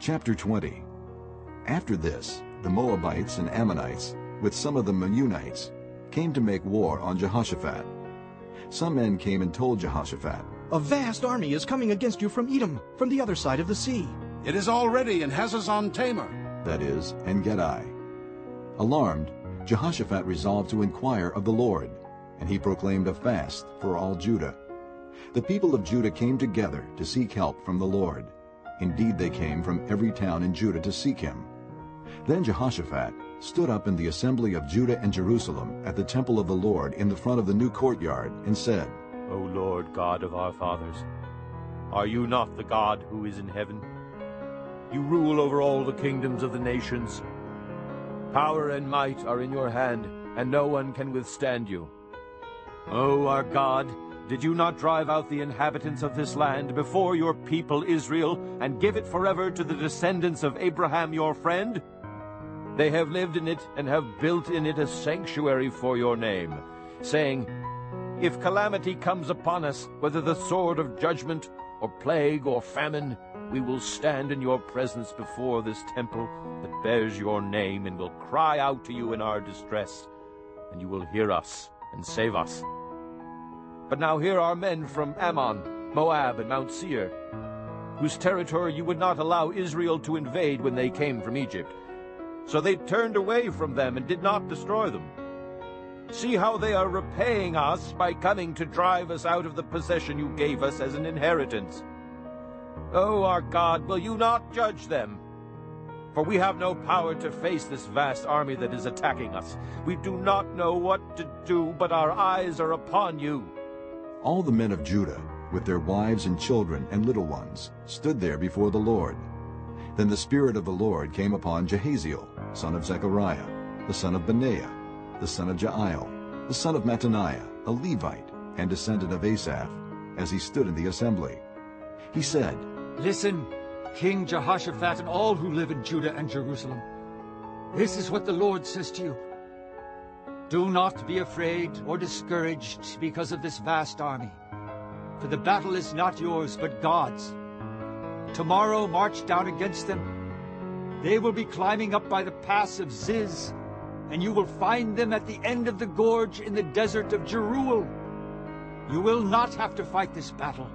Chapter 20 After this, the Moabites and Ammonites, with some of the Meunites, came to make war on Jehoshaphat. Some men came and told Jehoshaphat, A vast army is coming against you from Edom, from the other side of the sea. It is already in Hazazon Tamar. that is, En-Gedi. Alarmed, Jehoshaphat resolved to inquire of the Lord, and he proclaimed a fast for all Judah. The people of Judah came together to seek help from the Lord. Indeed, they came from every town in Judah to seek him. Then Jehoshaphat stood up in the assembly of Judah and Jerusalem at the temple of the Lord in the front of the new courtyard and said, O Lord God of our fathers, are you not the God who is in heaven? You rule over all the kingdoms of the nations. Power and might are in your hand, and no one can withstand you. O our God, did you not drive out the inhabitants of this land before your people Israel, and give it forever to the descendants of Abraham your friend? They have lived in it and have built in it a sanctuary for your name, saying, If calamity comes upon us, whether the sword of judgment, or plague, or famine, we will stand in your presence before this temple that bears your name, and will cry out to you in our distress, and you will hear us and save us. But now here are men from Ammon, Moab, and Mount Seir, whose territory you would not allow Israel to invade when they came from Egypt. So they turned away from them and did not destroy them. See how they are repaying us by coming to drive us out of the possession you gave us as an inheritance. O our God, will you not judge them? For we have no power to face this vast army that is attacking us. We do not know what to do, but our eyes are upon you. All the men of Judah, with their wives and children and little ones, stood there before the Lord. Then the Spirit of the Lord came upon Jahaziel, son of Zechariah, the son of Benaiah, the son of Jeiel, the son of Mattaniah, a Levite, and descendant of Asaph, as he stood in the assembly. He said, Listen, King Jehoshaphat and all who live in Judah and Jerusalem. This is what the Lord says to you. Do not be afraid or discouraged because of this vast army, for the battle is not yours but God's. Tomorrow march down against them. They will be climbing up by the pass of Ziz, and you will find them at the end of the gorge in the desert of Jeruel. You will not have to fight this battle.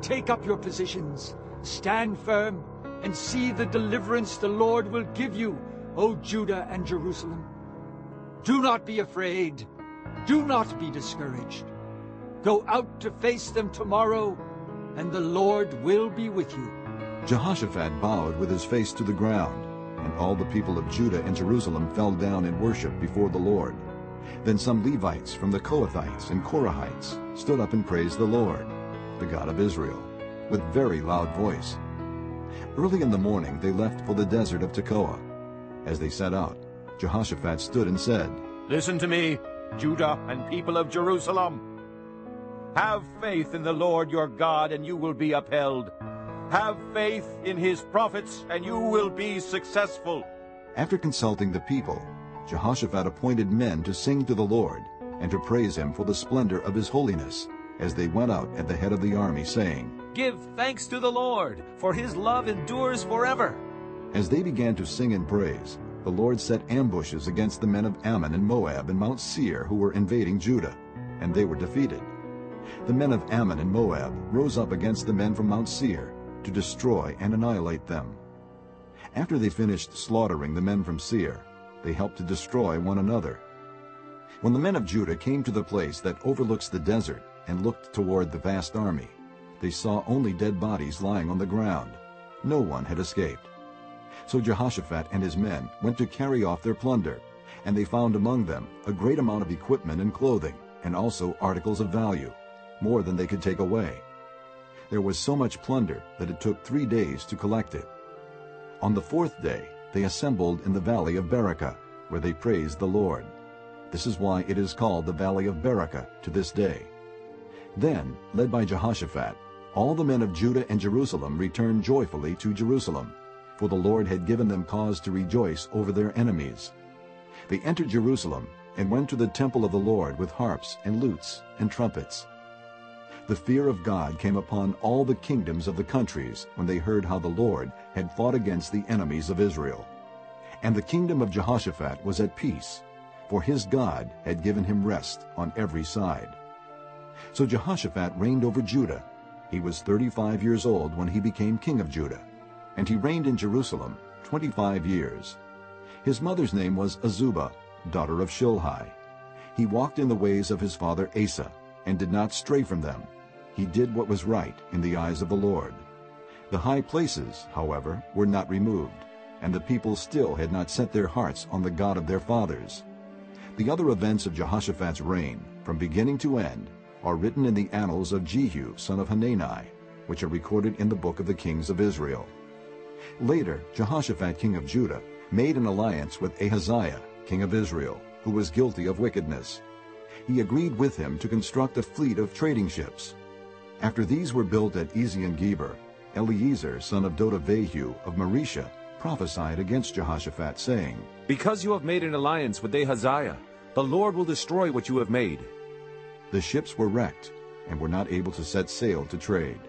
Take up your positions, stand firm, and see the deliverance the Lord will give you, O Judah and Jerusalem. Do not be afraid. Do not be discouraged. Go out to face them tomorrow, and the Lord will be with you. Jehoshaphat bowed with his face to the ground, and all the people of Judah and Jerusalem fell down in worship before the Lord. Then some Levites from the Kohathites and Korahites stood up and praised the Lord, the God of Israel, with very loud voice. Early in the morning they left for the desert of Tekoa. As they set out, Jehoshaphat stood and said, Listen to me, Judah and people of Jerusalem. Have faith in the Lord your God, and you will be upheld. Have faith in his prophets, and you will be successful. After consulting the people, Jehoshaphat appointed men to sing to the Lord and to praise him for the splendor of his holiness, as they went out at the head of the army, saying, Give thanks to the Lord, for his love endures forever. As they began to sing and praise, the Lord set ambushes against the men of Ammon and Moab and Mount Seir who were invading Judah, and they were defeated. The men of Ammon and Moab rose up against the men from Mount Seir to destroy and annihilate them. After they finished slaughtering the men from Seir, they helped to destroy one another. When the men of Judah came to the place that overlooks the desert and looked toward the vast army, they saw only dead bodies lying on the ground. No one had escaped. So Jehoshaphat and his men went to carry off their plunder, and they found among them a great amount of equipment and clothing, and also articles of value, more than they could take away. There was so much plunder that it took three days to collect it. On the fourth day they assembled in the valley of Berakah, where they praised the Lord. This is why it is called the valley of Berakah to this day. Then, led by Jehoshaphat, all the men of Judah and Jerusalem returned joyfully to Jerusalem, for the Lord had given them cause to rejoice over their enemies. They entered Jerusalem and went to the temple of the Lord with harps and lutes and trumpets. The fear of God came upon all the kingdoms of the countries when they heard how the Lord had fought against the enemies of Israel. And the kingdom of Jehoshaphat was at peace, for his God had given him rest on every side. So Jehoshaphat reigned over Judah. He was 35 years old when he became king of Judah, and he reigned in Jerusalem 25 years. His mother's name was Azubah, daughter of Shilhi. He walked in the ways of his father Asa, and did not stray from them. He did what was right in the eyes of the Lord. The high places, however, were not removed, and the people still had not set their hearts on the God of their fathers. The other events of Jehoshaphat's reign, from beginning to end, are written in the annals of Jehu, son of Hanani, which are recorded in the book of the kings of Israel. Later, Jehoshaphat, king of Judah, made an alliance with Ahaziah, king of Israel, who was guilty of wickedness. He agreed with him to construct a fleet of trading ships. After these were built at Ezion-Geber, Eliezer, son of Dodavahu of Mareshah, prophesied against Jehoshaphat, saying, Because you have made an alliance with Ahaziah, the Lord will destroy what you have made. The ships were wrecked and were not able to set sail to trade.